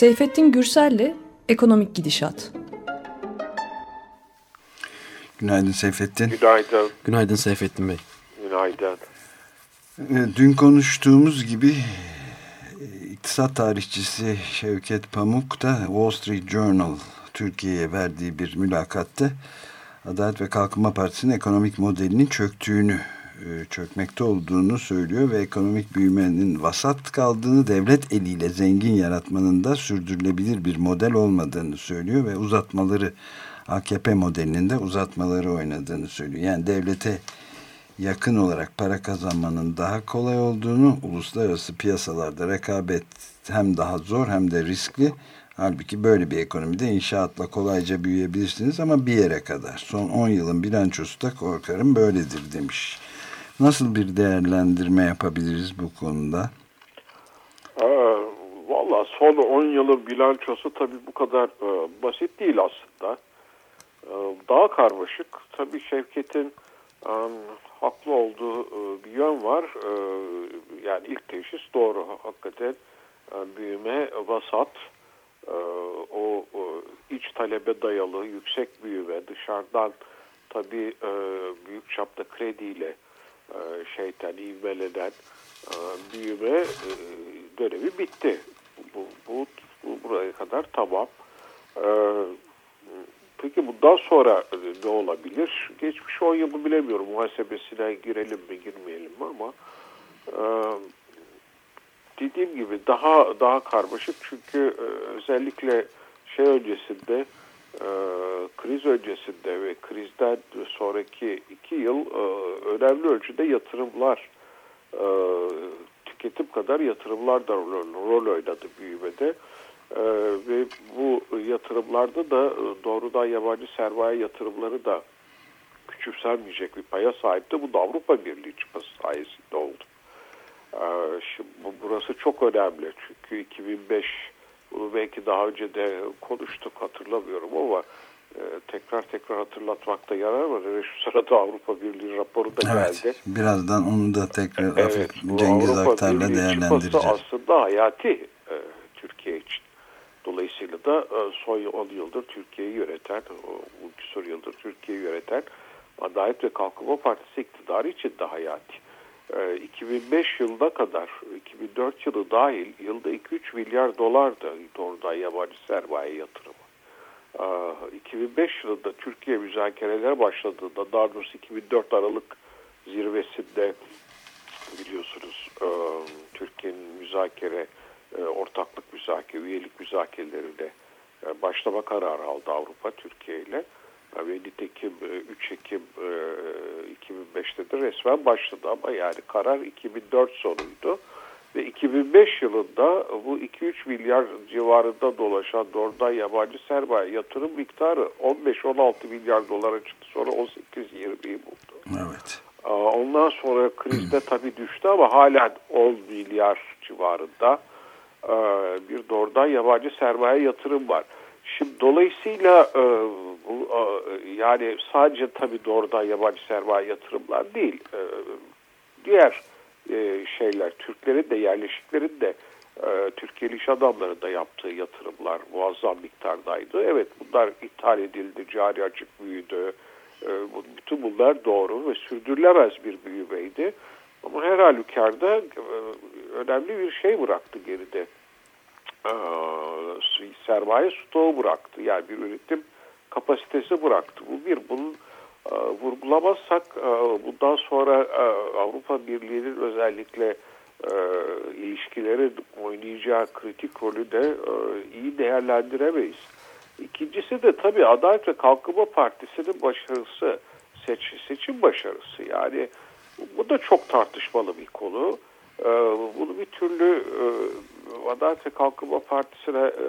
Seyfettin Gürsel'le Ekonomik Gidişat. Günaydın Seyfettin. Günaydın. Günaydın Seyfettin Bey. Günaydın. Ee, dün konuştuğumuz gibi iktisat tarihçisi Şevket Pamuk da Wall Street Journal Türkiye'ye verdiği bir mülakatta Adalet ve Kalkınma Partisi'nin ekonomik modelinin çöktüğünü e, çökmekte olduğunu söylüyor ve ekonomik büyümenin vasat kaldığını devlet eliyle zengin yaratmanın da sürdürülebilir bir model olmadığını söylüyor ve uzatmaları AKP modelinin de uzatmaları oynadığını söylüyor. Yani devlete yakın olarak para kazanmanın daha kolay olduğunu, uluslararası piyasalarda rekabet hem daha zor hem de riskli. Halbuki böyle bir ekonomide inşaatla kolayca büyüyebilirsiniz ama bir yere kadar. Son 10 yılın bilançosu da korkarım böyledir demiş. Nasıl bir değerlendirme yapabiliriz bu konuda? Ee, Valla son 10 yılın bilançosu tabii bu kadar e, basit değil aslında. E, daha karmaşık. Tabii Şevket'in e, haklı olduğu e, bir yön var. E, yani ilk teşhis doğru. Hakikaten e, büyüme vasat. E, o, o iç talebe dayalı yüksek büyüme dışarıdan tabii e, büyük çapta krediyle e, şeytan ivmelenen e, büyüme e, dönemi bitti. Bu, bu, bu buraya kadar tamam. E, peki bundan sonra ne olabilir? Geçmiş 10 yılı bilemiyorum. Muhasebesine girelim mi girmeyelim mi ama dediğim gibi daha daha karmaşık çünkü özellikle şey öncesinde e, kriz öncesinde ve krizden sonraki iki yıl e, önemli ölçüde yatırımlar e, tüketim kadar yatırımlar da rol, rol oynadı büyümede. E, ve bu yatırımlarda da e, doğrudan yabancı sermaye yatırımları da küçümsenmeyecek bir paya sahipti. Bu da Avrupa Birliği çıkması sayesinde oldu. E, şimdi bu, burası çok önemli çünkü 2005 bunu belki daha önce de konuştuk hatırlamıyorum ama e, tekrar tekrar hatırlatmakta yarar var. Ve şu sırada Avrupa Birliği raporu da evet, geldi. Birazdan onu da tekrar evet, Cengiz Avrupa Aktar'la değerlendireceğiz. aslında hayati e, Türkiye için. Dolayısıyla da e, son 10 yıldır Türkiye'yi yöneten, bu küsur yıldır Türkiye'yi yöneten Adalet ve Kalkınma Partisi iktidarı için de hayati. 2005 yılına kadar 2004 yılı dahil yılda 2-3 milyar dolar da doğrudan yabancı sermaye yatırımı. 2005 yılında Türkiye müzakereler başladığında daha doğrusu 2004 Aralık zirvesinde biliyorsunuz Türkiye'nin müzakere ortaklık müzakere, üyelik müzakerelerine başlama kararı aldı Avrupa Türkiye ile ve nitekim 3 Ekim 2005'te de resmen başladı ama yani karar 2004 sonuydu. Ve 2005 yılında bu 2-3 milyar civarında dolaşan doğrudan yabancı sermaye yatırım miktarı 15-16 milyar dolara çıktı. Sonra 18-20'yi buldu. Evet. Ondan sonra krizde tabii düştü ama hala 10 milyar civarında bir doğrudan yabancı sermaye yatırım var. Şimdi dolayısıyla bu yani sadece tabii doğrudan yabancı sermaye yatırımlar değil. Diğer şeyler Türklerin de yerleşiklerin de Türkiye'li iş adamları da yaptığı yatırımlar muazzam miktardaydı. Evet bunlar ithal edildi, cari açık büyüdü. Bütün bunlar doğru ve sürdürülemez bir büyümeydi. Ama her halükarda önemli bir şey bıraktı geride. Sermaye stoğu bıraktı. Yani bir üretim kapasitesi bıraktı. Bu bir. Bunun e, vurgulamazsak e, bundan sonra e, Avrupa Birliği'nin özellikle e, ilişkileri oynayacağı kritik rolü de e, iyi değerlendiremeyiz. İkincisi de tabii Adalet ve Kalkınma Partisi'nin başarısı, seç, seçim başarısı. Yani bu da çok tartışmalı bir konu. E, bunu bir türlü e, Adalet ve Kalkınma Partisi'ne e,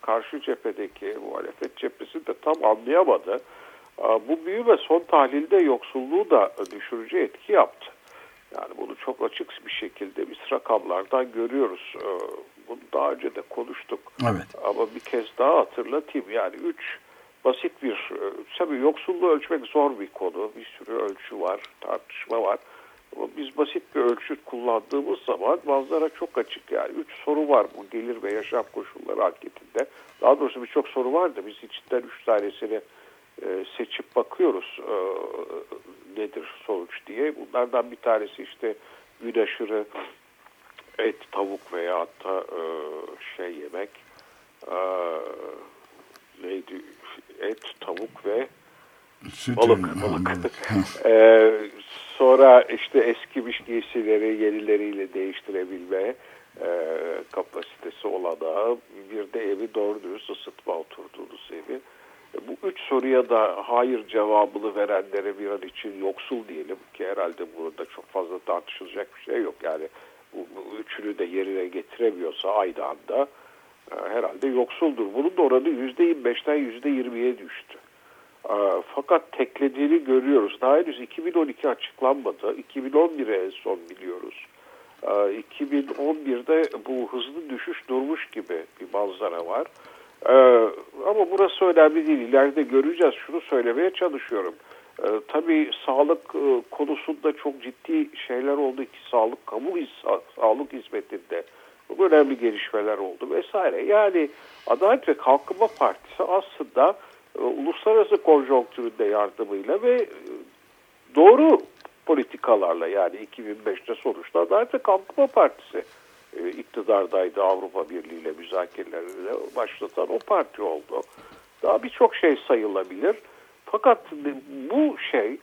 karşı cephedeki muhalefet cephesi de tam anlayamadı. Bu büyüme son tahlilde yoksulluğu da düşürücü etki yaptı. Yani bunu çok açık bir şekilde biz rakamlardan görüyoruz. Bunu daha önce de konuştuk. Evet. Ama bir kez daha hatırlatayım. Yani üç basit bir, tabii yoksulluğu ölçmek zor bir konu. Bir sürü ölçü var, tartışma var. Ama biz basit bir ölçüt kullandığımız zaman manzara çok açık yani. Üç soru var bu gelir ve yaşam koşulları anketinde. Daha doğrusu birçok soru var da biz içinden üç tanesini e, seçip bakıyoruz e, nedir sonuç diye. Bunlardan bir tanesi işte gün aşırı et, tavuk veya hatta e, şey yemek e, neydi et, tavuk ve Süt balık. ürünü. balık. e, sonra işte eskimiş giysileri yenileriyle değiştirebilme e, kapasitesi olanağı bir de evi doğru dürüst ısıtma oturduğunuz evi. Bu üç soruya da hayır cevabını verenlere bir an için yoksul diyelim ki herhalde burada çok fazla tartışılacak bir şey yok. Yani bu, bu üçünü de yerine getiremiyorsa aynı anda e, herhalde yoksuldur. Bunun da oranı %25'ten %20'ye düştü. Fakat teklediğini görüyoruz. Daha henüz 2012 açıklanmadı. 2011'e en son biliyoruz. E, 2011'de bu hızlı düşüş durmuş gibi bir manzara var. Ama burası önemli değil. İleride göreceğiz. Şunu söylemeye çalışıyorum. Tabii sağlık e, konusunda çok ciddi şeyler oldu ki sağlık kamu sağlık hizmetinde önemli gelişmeler oldu vesaire. Yani Adalet ve Kalkınma Partisi aslında uluslararası konjonktüründe yardımıyla ve e, doğru politikalarla yani 2005'te sonuçta ve Kalkınma Partisi e, iktidardaydı Avrupa Birliği ile müzakerelerine başlatan o parti oldu. Daha birçok şey sayılabilir. Fakat bu şey,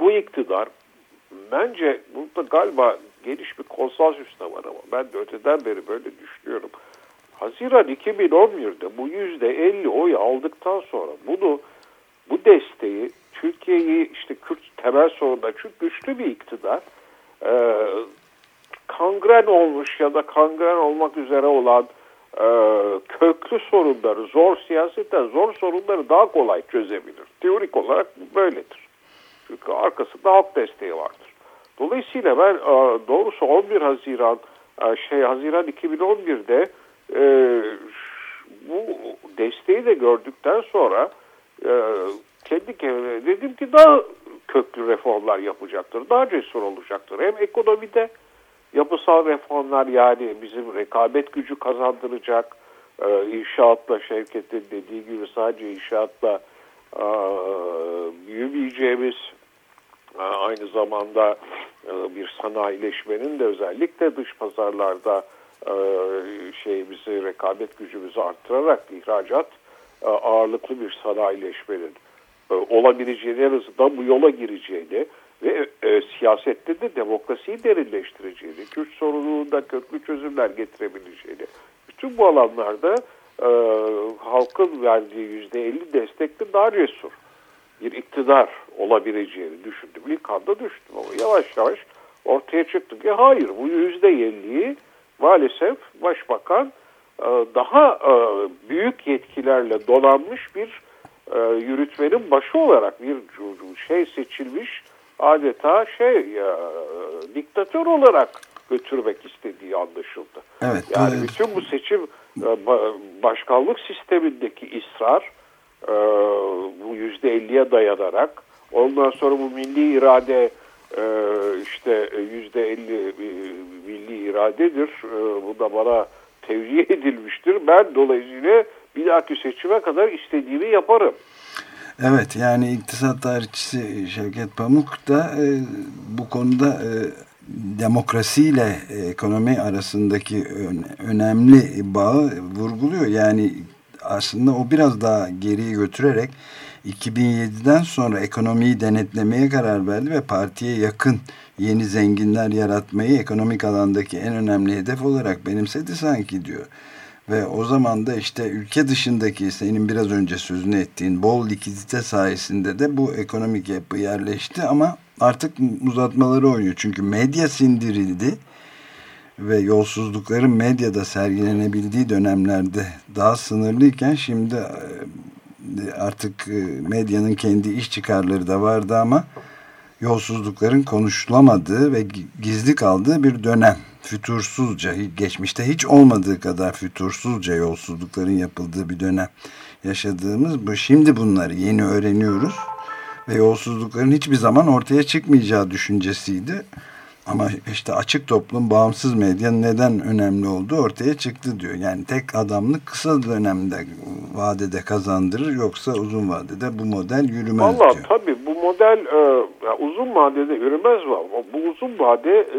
bu iktidar bence burada galiba geniş bir konsensüs de var ama ben de öteden beri böyle düşünüyorum. Haziran 2011'de bu yüzde 50 oy aldıktan sonra bunu bu desteği Türkiye'yi işte Kürt temel sorunda çok güçlü bir iktidar e, kangren olmuş ya da kangren olmak üzere olan e, köklü sorunları zor siyasetten zor sorunları daha kolay çözebilir. Teorik olarak böyledir. Çünkü arkasında halk desteği vardır. Dolayısıyla ben e, doğrusu 11 Haziran e, şey Haziran 2011'de e, bu desteği de gördükten sonra e, kendi kendime dedim ki daha köklü reformlar yapacaktır. Daha cesur olacaktır. Hem ekonomide yapısal reformlar yani bizim rekabet gücü kazandıracak. E, inşaatla Şevket'in dediği gibi sadece inşaatla e, büyümeyeceğimiz e, aynı zamanda e, bir sanayileşmenin de özellikle dış pazarlarda şeyimizi rekabet gücümüzü arttırarak ihracat e, ağırlıklı bir sanayileşmenin e, olabileceğini en azından bu yola gireceğini ve e, siyasette de demokrasiyi derinleştireceğini, Kürt sorununda köklü çözümler getirebileceğini, bütün bu alanlarda e, halkın verdiği yüzde elli destekli daha cesur bir iktidar olabileceğini düşündüm. İlk anda düştüm ama yavaş yavaş ortaya çıktı ki hayır bu yüzde elliyi maalesef başbakan e, daha e, büyük yetkilerle donanmış bir e, yürütmenin başı olarak bir şey seçilmiş adeta şey diktatör olarak götürmek istediği anlaşıldı. Evet, yani evet. bütün bu seçim ba- başkanlık sistemindeki ısrar bu yüzde elliye dayanarak ondan sonra bu milli irade işte yüzde elli e, milli iradedir. E, bu da bana tevcih edilmiştir. Ben dolayısıyla bir dahaki seçime kadar istediğimi yaparım. Evet yani iktisat tarihçisi Şevket Pamuk da e, bu konuda e, demokrasiyle ekonomi arasındaki ön, önemli bağı vurguluyor. Yani aslında o biraz daha geriye götürerek 2007'den sonra ekonomiyi denetlemeye karar verdi ve partiye yakın yeni zenginler yaratmayı ekonomik alandaki en önemli hedef olarak benimsedi sanki diyor. Ve o zaman da işte ülke dışındaki senin biraz önce sözünü ettiğin bol likidite sayesinde de bu ekonomik yapı yerleşti ama artık uzatmaları oynuyor. Çünkü medya sindirildi ve yolsuzlukların medyada sergilenebildiği dönemlerde daha sınırlıyken şimdi artık medyanın kendi iş çıkarları da vardı ama yolsuzlukların konuşulamadığı ve gizli kaldığı bir dönem. Fütursuzca, geçmişte hiç olmadığı kadar fütursuzca yolsuzlukların yapıldığı bir dönem yaşadığımız bu. Şimdi bunları yeni öğreniyoruz ve yolsuzlukların hiçbir zaman ortaya çıkmayacağı düşüncesiydi. Ama işte açık toplum, bağımsız medya neden önemli olduğu ortaya çıktı diyor. Yani tek adamlık kısa dönemde vadede kazandırır yoksa uzun vadede bu model yürümez Vallahi, diyor. Tabii bu model e, uzun vadede yürümez ama bu uzun vade e,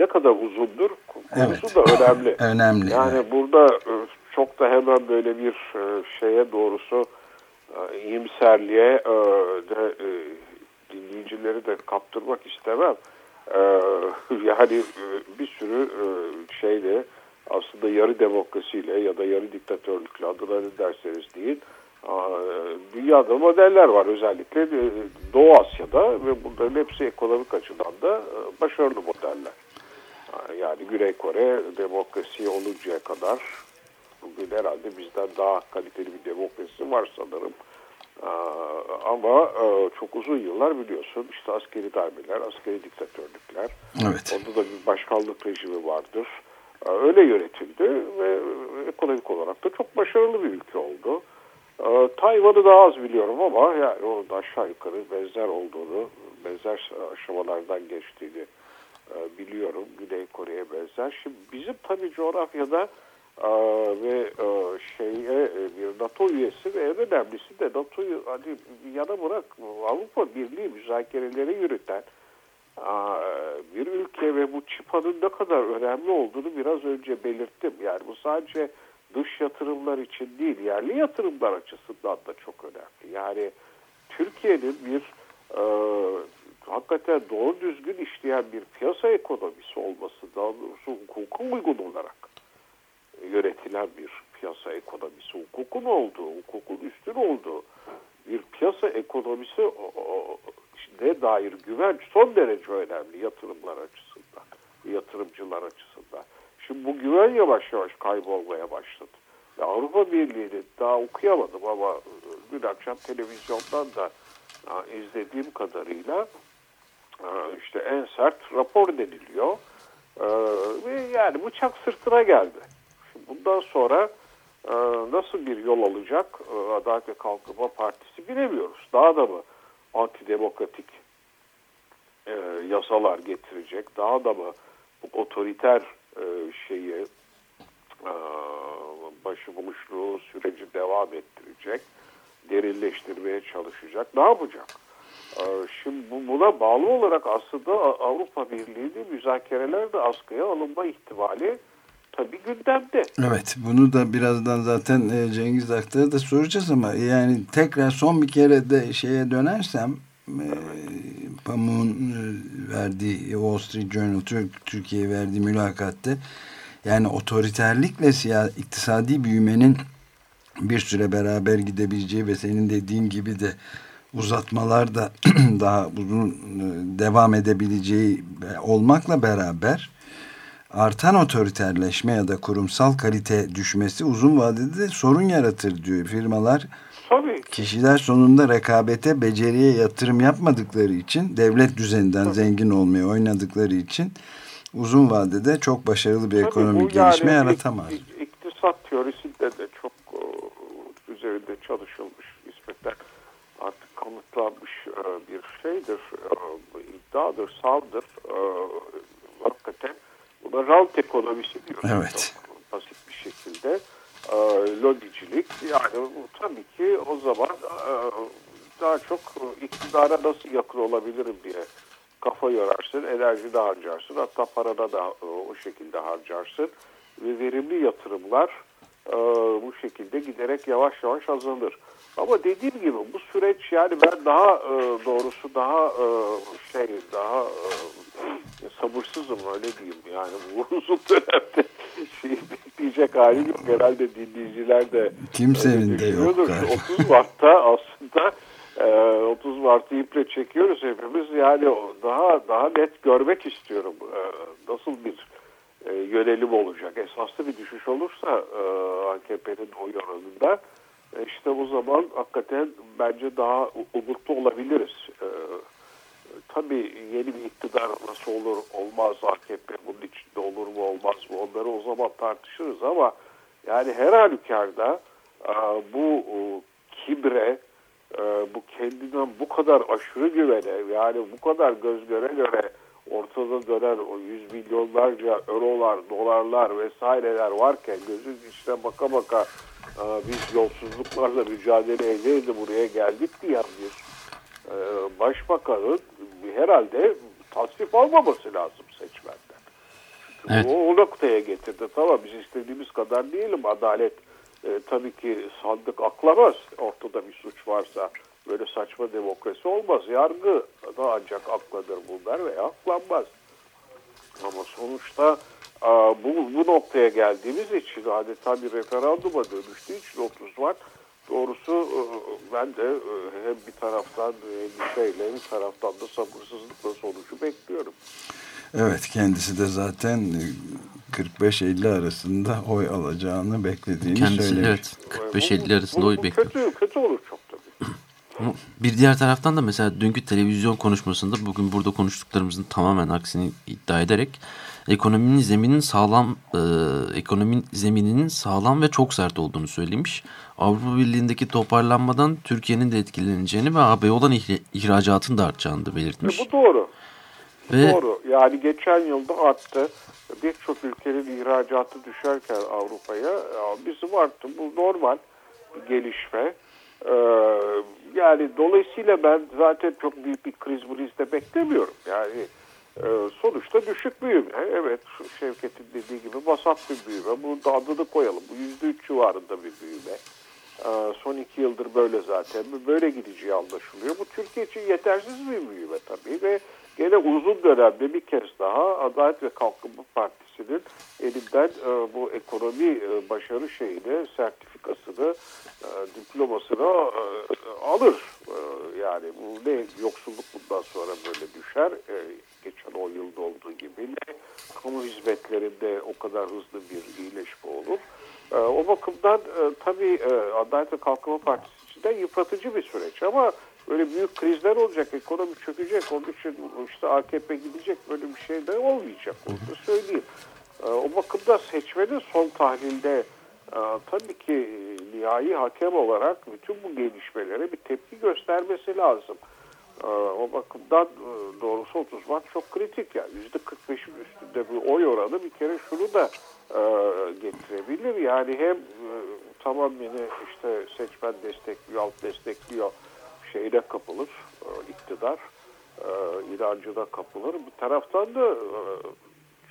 ne kadar uzundur konusu evet. da önemli. önemli. Yani evet. burada e, çok da hemen böyle bir e, şeye doğrusu e, iyimserliğe e, de e, dinleyicileri de kaptırmak istemem. E, yani e, bir sürü e, şeyle aslında yarı demokrasiyle ya da yarı diktatörlükle adına ne derseniz deyin dünyada modeller var özellikle Doğu Asya'da ve bunların hepsi ekonomik açıdan da başarılı modeller. Yani Güney Kore demokrasi oluncaya kadar bugün herhalde bizden daha kaliteli bir demokrasi var sanırım. Ama çok uzun yıllar biliyorsun işte askeri darbeler, askeri diktatörlükler. Evet. Onda da bir başkanlık rejimi vardır. Öyle yönetildi ve ekonomik olarak da çok başarılı bir ülke oldu. Tayvan'ı daha az biliyorum ama yani o da aşağı yukarı benzer olduğunu, benzer aşamalardan geçtiğini biliyorum. Güney Kore'ye benzer. Şimdi bizim tabii coğrafyada ve şeye bir NATO üyesi ve en önemlisi de NATO'yu hadi yana bırak Avrupa Birliği müzakereleri yürüten bir ülke ve bu çıpanın ne kadar önemli olduğunu biraz önce belirttim. Yani bu sadece dış yatırımlar için değil, yerli yatırımlar açısından da çok önemli. Yani Türkiye'nin bir e, hakikaten doğru düzgün işleyen bir piyasa ekonomisi olması, daha doğrusu hukuka uygun olarak yönetilen bir piyasa ekonomisi, hukukun olduğu, hukukun üstün olduğu bir piyasa ekonomisi ne dair güvenç son derece önemli yatırımlar açısından, yatırımcılar açısından. Şimdi bu güven yavaş yavaş kaybolmaya başladı. Ya Avrupa Birliği'ni daha okuyamadım ama dün akşam televizyondan da izlediğim kadarıyla işte en sert rapor deniliyor. Ve yani bıçak sırtına geldi. Bundan sonra nasıl bir yol alacak Adalet ve Kalkınma Partisi bilemiyoruz. Daha da mı antidemokratik yasalar getirecek? Daha da mı bu otoriter şeyi başıbuluşluğu süreci devam ettirecek, derinleştirmeye çalışacak. Ne yapacak? Şimdi buna bağlı olarak aslında Avrupa Birliği'nin müzakerelerde askıya alınma ihtimali tabii gündemde. Evet bunu da birazdan zaten Cengiz Aktar'a da soracağız ama yani tekrar son bir kere de şeye dönersem evet. Pamuk'un verdiği Wall Street Journal Türkiye'ye verdiği mülakatte yani otoriterlikle siyasi, iktisadi büyümenin bir süre beraber gidebileceği ve senin dediğin gibi de uzatmalar da daha uzun devam edebileceği olmakla beraber artan otoriterleşme ya da kurumsal kalite düşmesi uzun vadede de sorun yaratır diyor firmalar. Tabii. Kişiler sonunda rekabete, beceriye yatırım yapmadıkları için, devlet düzeninden Tabii. zengin olmaya oynadıkları için uzun vadede çok başarılı bir Tabii ekonomik gelişme yani yaratamaz. İktisat teorisinde de çok üzerinde çalışılmış nispeten artık kanıtlanmış bir şeydir, iddiadır, savdır. Hakikaten buna rant ekonomisi diyoruz. Evet. Çok basit bir şekilde. Lobicilik yani tabii ki o zaman daha çok iktidara nasıl yakın olabilirim diye kafa yorarsın, enerji de harcarsın, hatta parada da o şekilde harcarsın ve verimli yatırımlar bu şekilde giderek yavaş yavaş azalır. Ama dediğim gibi bu süreç yani ben daha doğrusu daha şey daha sabırsızım öyle diyeyim yani bu uzun dönemde şey bekleyecek halim yok herhalde dinleyiciler de kimsenin de yok. 30 Mart'ta aslında 30 Mart'ı iple çekiyoruz hepimiz. Yani daha daha net görmek istiyorum nasıl bir yönelim olacak. Esaslı bir düşüş olursa AKP'nin oy oranında işte o zaman hakikaten bence daha umutlu olabiliriz. Tabii yeni bir iktidar nasıl olur olmaz AKP bunun içinde olur mu olmaz mı? Onları o zaman tartışırız ama yani her halükarda bu kibre e, bu kendinden bu kadar aşırı güvene yani bu kadar göz göre göre ortada dönen o yüz milyonlarca eurolar, dolarlar vesaireler varken gözün içine baka baka e, biz yolsuzluklarla mücadele edelim buraya geldik diye bir e, başbakanın herhalde tasvip almaması lazım seçmenden. Çünkü evet. o, o noktaya getirdi. Tamam biz istediğimiz kadar değilim. Adalet e, tabii ki sandık aklamaz ortada bir suç varsa. Böyle saçma demokrasi olmaz. Yargı da ancak akladır bunlar veya aklanmaz. Ama sonuçta bu, bu noktaya geldiğimiz için adeta bir referanduma dönüştüğü için 30 var. Doğrusu e, ben de e, hem bir taraftan endişeyle bir taraftan da sabırsızlıkla sonucu bekliyorum. Evet kendisi de zaten 45-50 e, arasında oy alacağını beklediğini kendisi, söylemiş. Evet 45-50 arasında bu, oy bekliyor. Kötü, kötü olur çok tabii. Bir diğer taraftan da mesela dünkü televizyon konuşmasında bugün burada konuştuklarımızın tamamen aksini iddia ederek ekonominin zeminin sağlam e, ekonominin zemininin sağlam ve çok sert olduğunu söylemiş. Avrupa Birliği'ndeki toparlanmadan Türkiye'nin de etkileneceğini ve AB olan ihracatın da artacağını da belirtmiş. Bu doğru. Ve, doğru. Yani geçen yılda arttı. Birçok ülkenin ihracatı düşerken Avrupa'ya bizim arttı. Bu normal bir gelişme. Ee, yani dolayısıyla ben zaten çok büyük bir kriz bu beklemiyorum. Yani e, sonuçta düşük büyüme. Evet Şevket'in dediği gibi basat bir büyüme. Bunun da adını koyalım. Bu yüzde üç civarında bir büyüme. Ee, son iki yıldır böyle zaten. Böyle gideceği anlaşılıyor. Bu Türkiye için yetersiz bir büyüme tabii ve gene uzun dönemde bir kez daha Adalet ve Kalkınma Partisi'nin elinden e, bu ekonomi e, başarı şeyini, sertifikasını, e, diplomasını alır. Yani bu ne yoksulluk bundan sonra böyle düşer. Geçen 10 yılda olduğu gibi ne kamu hizmetlerinde o kadar hızlı bir iyileşme olur. E, o bakımdan e, tabii e, Adalet ve Kalkınma Partisi için de yıpratıcı bir süreç ama böyle büyük krizler olacak, ekonomi çökecek, onun için işte AKP gidecek böyle bir şey de olmayacak. Onu da söyleyeyim. E, o bakımda seçmenin son tahlilde e, tabii ki nihai hakem olarak bütün bu gelişmelere bir tepki göstermesi lazım. E, o bakımdan e, doğrusu 30 Mart çok kritik yani %45'in üstünde bir oy oranı bir kere şunu da e, getirebilir. Yani hem e, tamam yine işte seçmen destekliyor, alt destekliyor şeyine kapılır iktidar. İnancına kapılır. Bir taraftan da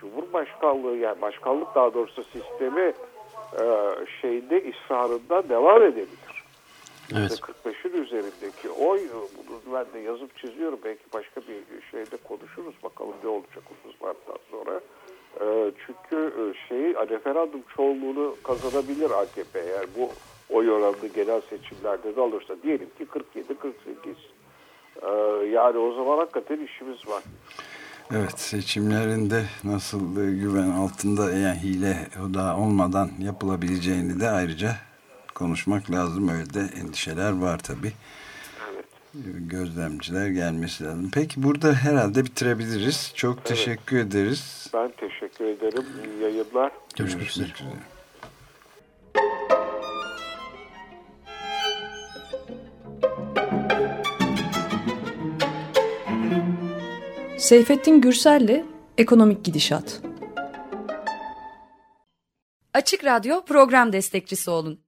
Cumhurbaşkanlığı yani başkanlık daha doğrusu sistemi şeyde ısrarında devam edebilir. Evet. 45'in üzerindeki oy bunu ben de yazıp çiziyorum. Belki başka bir şeyde konuşuruz. Bakalım ne olacak 30 Mart'tan sonra. E, çünkü e, şey referandum çoğunluğunu kazanabilir AKP eğer bu oy oranını genel seçimlerde de alırsa. Diyelim ki 47-48. E, yani o zaman hakikaten işimiz var. Evet seçimlerinde nasıl güven altında yani hile daha olmadan yapılabileceğini de ayrıca konuşmak lazım. Öyle de endişeler var tabii gözlemciler gelmesi lazım. Peki burada herhalde bitirebiliriz. Çok evet. teşekkür ederiz. Ben teşekkür ederim. İyi yayınlar. Görüşmek üzere. Seyfettin Gürsel'le Ekonomik Gidişat. Açık Radyo program destekçisi olun.